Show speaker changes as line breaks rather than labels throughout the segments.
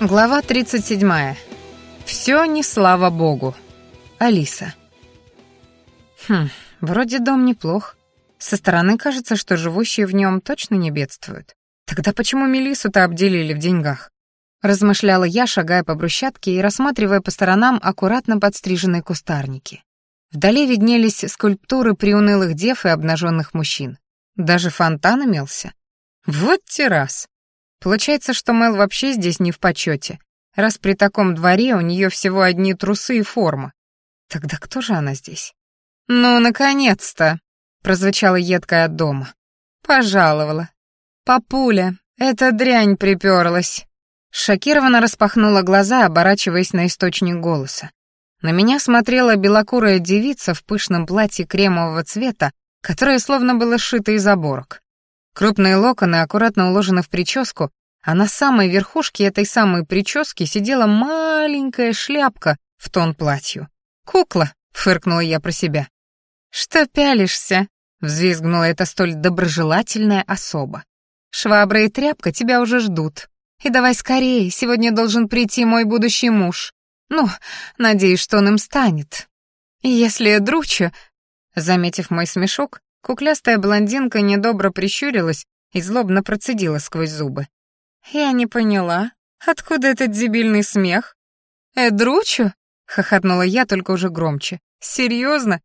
Глава 37. Все не слава богу. Алиса. Хм, вроде дом неплох. Со стороны кажется, что живущие в нем точно не бедствуют. Тогда почему Мелису-то обделили в деньгах? Размышляла я, шагая по брусчатке и рассматривая по сторонам аккуратно подстриженные кустарники. Вдали виднелись скульптуры приунылых дев и обнаженных мужчин. Даже фонтан имелся. Вот террас. Получается, что Мэл вообще здесь не в почете, раз при таком дворе у нее всего одни трусы и форма. Тогда кто же она здесь? «Ну, наконец-то!» — прозвучала едкая от дома. «Пожаловала. Папуля, эта дрянь приперлась!» Шокированно распахнула глаза, оборачиваясь на источник голоса. На меня смотрела белокурая девица в пышном платье кремового цвета, которое словно было сшито из оборок. Крупные локоны аккуратно уложены в прическу, а на самой верхушке этой самой прически сидела маленькая шляпка в тон платью. «Кукла!» — фыркнула я про себя. «Что пялишься?» — взвизгнула эта столь доброжелательная особа. «Швабра и тряпка тебя уже ждут. И давай скорее, сегодня должен прийти мой будущий муж. Ну, надеюсь, что он им станет. И если дручу, Заметив мой смешок, Куклястая блондинка недобро прищурилась и злобно процедила сквозь зубы. «Я не поняла, откуда этот дебильный смех?» «Эдручу?» — хохотнула я, только уже громче. «Серьезно?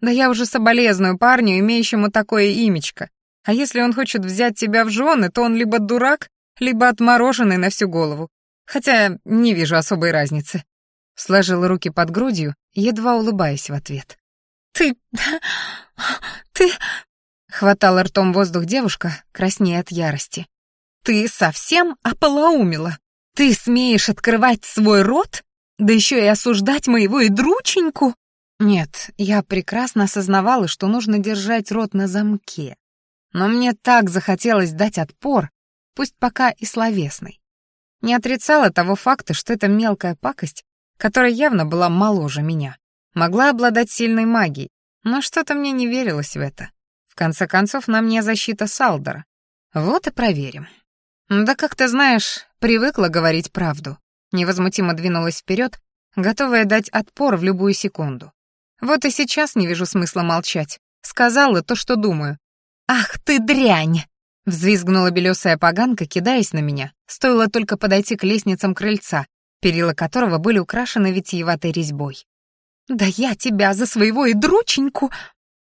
Да я уже соболезную парню, имеющему такое имечко. А если он хочет взять тебя в жены, то он либо дурак, либо отмороженный на всю голову. Хотя не вижу особой разницы». Сложила руки под грудью, едва улыбаясь в ответ. «Ты... ты...» — хватала ртом воздух девушка, краснея от ярости. «Ты совсем ополоумела? Ты смеешь открывать свой рот? Да еще и осуждать моего идрученьку?» Нет, я прекрасно осознавала, что нужно держать рот на замке. Но мне так захотелось дать отпор, пусть пока и словесный. Не отрицала того факта, что это мелкая пакость, которая явно была моложе меня, Могла обладать сильной магией, но что-то мне не верилось в это. В конце концов, на мне защита Салдора. Вот и проверим. Да как ты знаешь, привыкла говорить правду. Невозмутимо двинулась вперед, готовая дать отпор в любую секунду. Вот и сейчас не вижу смысла молчать. Сказала то, что думаю. «Ах ты дрянь!» — взвизгнула белесая поганка, кидаясь на меня. Стоило только подойти к лестницам крыльца, перила которого были украшены витиеватой резьбой. Да я тебя за своего и друченьку...»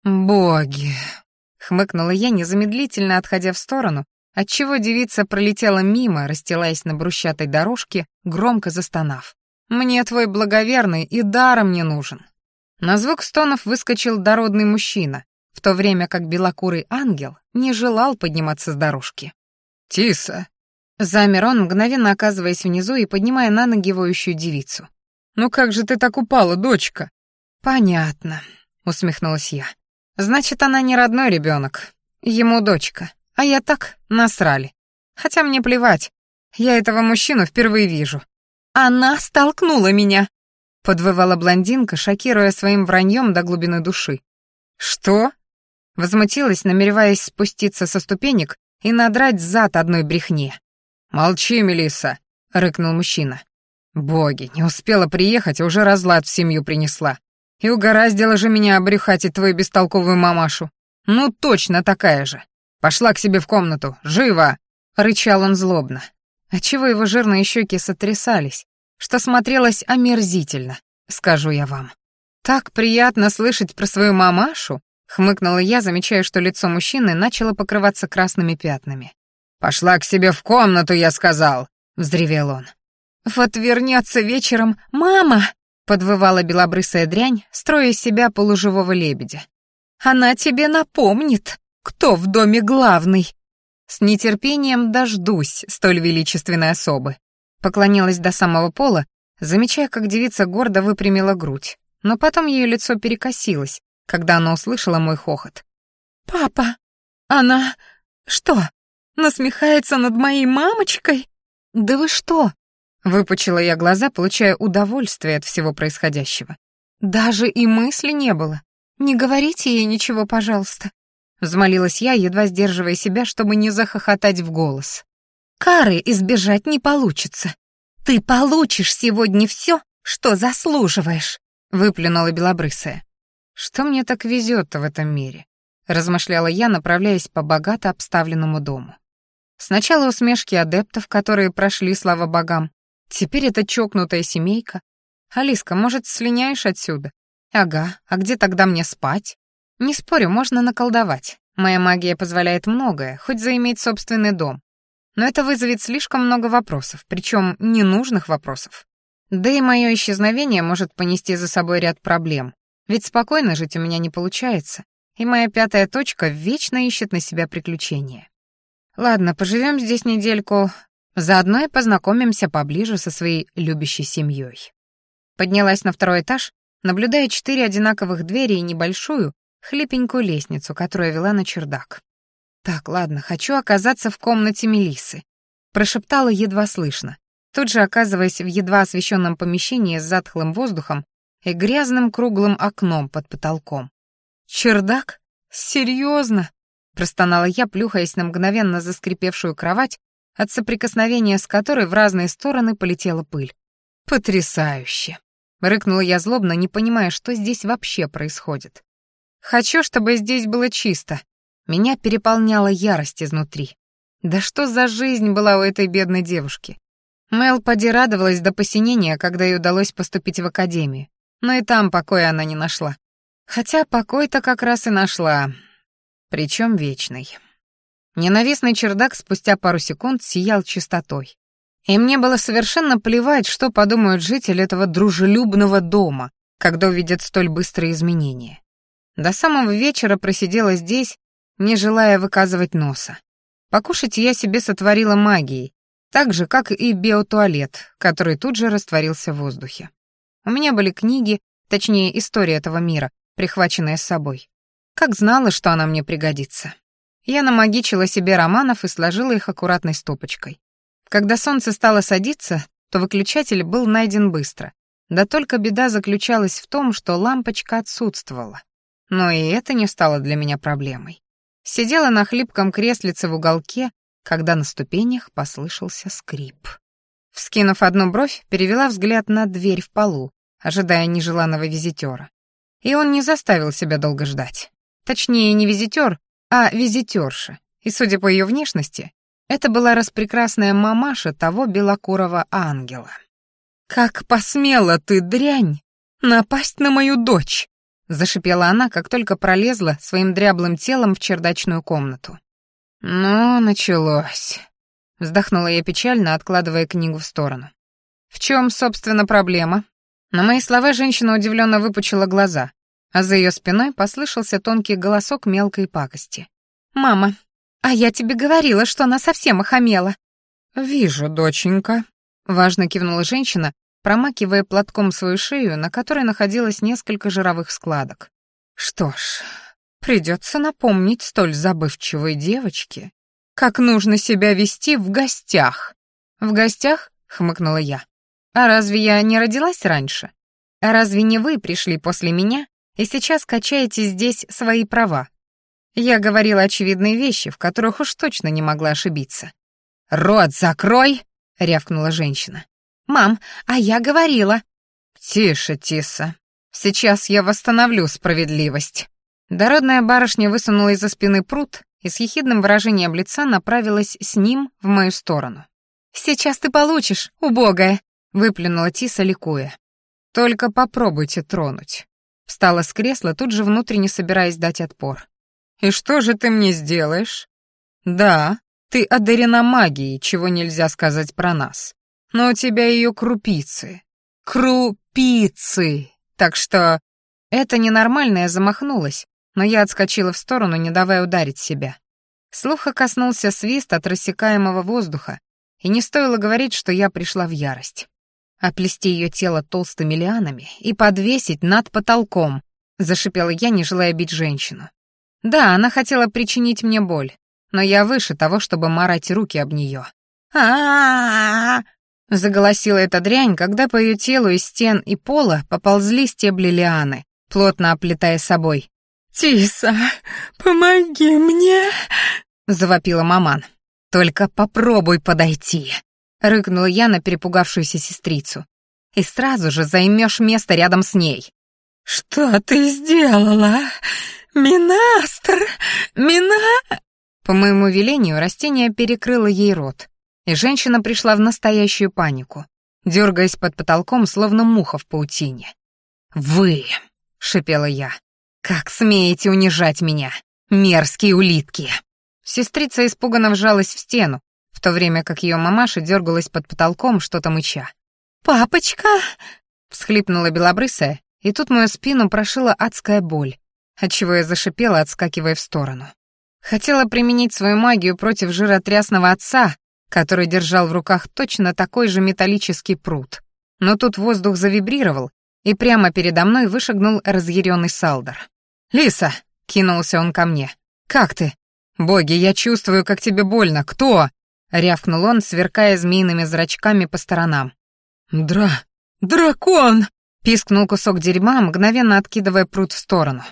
«Боги!» — хмыкнула я, незамедлительно отходя в сторону, отчего девица пролетела мимо, расстилаясь на брусчатой дорожке, громко застонав. «Мне твой благоверный и даром не нужен». На звук стонов выскочил дородный мужчина, в то время как белокурый ангел не желал подниматься с дорожки. «Тиса!» Замер он, мгновенно оказываясь внизу и поднимая на ноги воющую девицу. «Ну как же ты так упала, дочка?» «Понятно», — усмехнулась я. «Значит, она не родной ребенок. Ему дочка. А я так насрали. Хотя мне плевать. Я этого мужчину впервые вижу». «Она столкнула меня!» — подвывала блондинка, шокируя своим враньем до глубины души. «Что?» — возмутилась, намереваясь спуститься со ступенек и надрать зад одной брехне. «Молчи, Мелисса!» — рыкнул мужчина. Боги, не успела приехать, а уже разлад в семью принесла. И угораздило же меня обрюхатить твою бестолковую мамашу. Ну, точно такая же. Пошла к себе в комнату, живо!» — рычал он злобно. Отчего его жирные щеки сотрясались, что смотрелось омерзительно, скажу я вам. «Так приятно слышать про свою мамашу!» — хмыкнула я, замечая, что лицо мужчины начало покрываться красными пятнами. «Пошла к себе в комнату, я сказал!» — взревел он. «Вот вернется вечером мама!» — подвывала белобрысая дрянь, строя себя полуживого лебедя. «Она тебе напомнит, кто в доме главный!» «С нетерпением дождусь столь величественной особы», — поклонилась до самого пола, замечая, как девица гордо выпрямила грудь, но потом ее лицо перекосилось, когда она услышала мой хохот. «Папа, она... что, насмехается над моей мамочкой?» «Да вы что?» Выпучила я глаза, получая удовольствие от всего происходящего. Даже и мысли не было. «Не говорите ей ничего, пожалуйста», — взмолилась я, едва сдерживая себя, чтобы не захохотать в голос. «Кары избежать не получится. Ты получишь сегодня все, что заслуживаешь», — выплюнула Белобрысая. «Что мне так везет-то в этом мире?» — размышляла я, направляясь по богато обставленному дому. Сначала усмешки адептов, которые прошли, слава богам, Теперь эта чокнутая семейка. Алиска, может, слиняешь отсюда? Ага, а где тогда мне спать? Не спорю, можно наколдовать. Моя магия позволяет многое, хоть заиметь собственный дом. Но это вызовет слишком много вопросов, причем ненужных вопросов. Да и мое исчезновение может понести за собой ряд проблем. Ведь спокойно жить у меня не получается, и моя пятая точка вечно ищет на себя приключения. Ладно, поживем здесь недельку, Заодно и познакомимся поближе со своей любящей семьей. Поднялась на второй этаж, наблюдая четыре одинаковых двери и небольшую, хлипенькую лестницу, которая вела на чердак. «Так, ладно, хочу оказаться в комнате Мелисы», — прошептала едва слышно, тут же оказываясь в едва освещенном помещении с затхлым воздухом и грязным круглым окном под потолком. «Чердак? Серьезно?» — простонала я, плюхаясь на мгновенно заскрипевшую кровать от соприкосновения с которой в разные стороны полетела пыль. «Потрясающе!» — рыкнула я злобно, не понимая, что здесь вообще происходит. «Хочу, чтобы здесь было чисто». Меня переполняла ярость изнутри. Да что за жизнь была у этой бедной девушки? Мэл поди радовалась до посинения, когда ей удалось поступить в академию. Но и там покоя она не нашла. Хотя покой-то как раз и нашла. Причем вечный. Ненавистный чердак спустя пару секунд сиял чистотой. И мне было совершенно плевать, что подумают жители этого дружелюбного дома, когда увидят столь быстрые изменения. До самого вечера просидела здесь, не желая выказывать носа. Покушать я себе сотворила магией, так же, как и биотуалет, который тут же растворился в воздухе. У меня были книги, точнее, история этого мира, прихваченная с собой. Как знала, что она мне пригодится я намагичила себе романов и сложила их аккуратной стопочкой. Когда солнце стало садиться, то выключатель был найден быстро. Да только беда заключалась в том, что лампочка отсутствовала. Но и это не стало для меня проблемой. Сидела на хлипком креслице в уголке, когда на ступенях послышался скрип. Вскинув одну бровь, перевела взгляд на дверь в полу, ожидая нежеланного визитера. И он не заставил себя долго ждать. Точнее, не визитер, а визитерша, и, судя по ее внешности, это была распрекрасная мамаша того белокурого ангела. «Как посмела ты, дрянь, напасть на мою дочь!» — зашипела она, как только пролезла своим дряблым телом в чердачную комнату. «Ну, началось», — вздохнула я печально, откладывая книгу в сторону. «В чем, собственно, проблема?» На мои слова женщина удивленно выпучила глаза, а за ее спиной послышался тонкий голосок мелкой пакости. «Мама, а я тебе говорила, что она совсем охамела». «Вижу, доченька», — важно кивнула женщина, промакивая платком свою шею, на которой находилось несколько жировых складок. «Что ж, придется напомнить столь забывчивой девочке, как нужно себя вести в гостях». «В гостях?» — хмыкнула я. «А разве я не родилась раньше? А разве не вы пришли после меня и сейчас качаете здесь свои права. Я говорила очевидные вещи, в которых уж точно не могла ошибиться. «Рот закрой!» — рявкнула женщина. «Мам, а я говорила!» «Тише, Тиса. Сейчас я восстановлю справедливость». Дородная барышня высунула из-за спины пруд и с ехидным выражением лица направилась с ним в мою сторону. «Сейчас ты получишь, убогая!» — выплюнула Тиса, ликуя. «Только попробуйте тронуть. Встала с кресла, тут же внутренне собираясь дать отпор. «И что же ты мне сделаешь?» «Да, ты одарена магией, чего нельзя сказать про нас. Но у тебя ее крупицы. Крупицы! Так что...» Это ненормальная замахнулась, но я отскочила в сторону, не давая ударить себя. Слуха коснулся свист от рассекаемого воздуха, и не стоило говорить, что я пришла в ярость оплести ее тело толстыми лианами и подвесить над потолком, зашипела я, не желая бить женщину. Да, она хотела причинить мне боль, но я выше того, чтобы марать руки об нее. а а Заголосила эта дрянь, когда по ее телу из стен и пола поползли стебли лианы, плотно оплетая собой. «Тиса, помоги мне!» — завопила маман. «Только попробуй подойти!» — рыкнула я на перепугавшуюся сестрицу. «И сразу же займешь место рядом с ней».
«Что ты сделала? Минастр! Мина...»
По моему велению растение перекрыло ей рот, и женщина пришла в настоящую панику, дергаясь под потолком, словно муха в паутине. «Вы!» — шипела я. «Как смеете унижать меня, мерзкие улитки!» Сестрица испуганно вжалась в стену, в то время как ее мамаша дергалась под потолком, что-то мыча.
«Папочка!» — всхлипнула белобрысая, и тут мою спину прошила адская боль, отчего я зашипела, отскакивая в сторону. Хотела применить свою магию против жиротрясного отца, который держал в руках точно такой же металлический пруд. Но тут воздух завибрировал, и прямо передо мной вышагнул разъяренный Салдер. «Лиса!» — кинулся он ко мне. «Как ты?» «Боги, я чувствую, как тебе больно. Кто?» — рявкнул он, сверкая змеиными зрачками по сторонам. «Дра... дракон!»
— пискнул кусок дерьма, мгновенно откидывая пруд в сторону.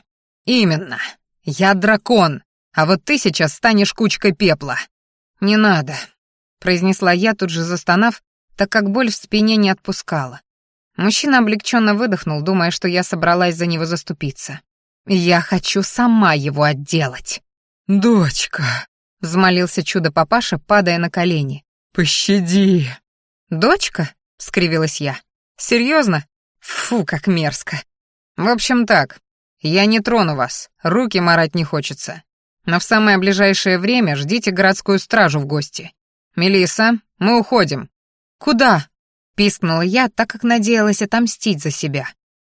«Именно. Я дракон, а вот ты сейчас станешь кучкой пепла». «Не надо», — произнесла я, тут же застонав, так как боль в спине не отпускала. Мужчина облегченно выдохнул, думая, что я собралась за него заступиться. «Я хочу сама его отделать».
«Дочка»,
взмолился чудо-папаша, падая на колени.
«Пощади!»
«Дочка?» — скривилась я. «Серьезно? Фу, как мерзко!» «В общем так, я не трону вас, руки марать не хочется. Но в самое ближайшее время ждите городскую стражу в гости. Мелиса, мы уходим». «Куда?» — пискнула я, так как надеялась отомстить за себя.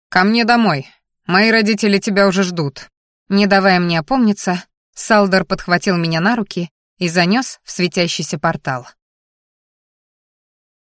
«Ко мне домой. Мои родители тебя уже ждут». Не давая мне опомниться, Салдор подхватил меня на руки и занес в светящийся портал.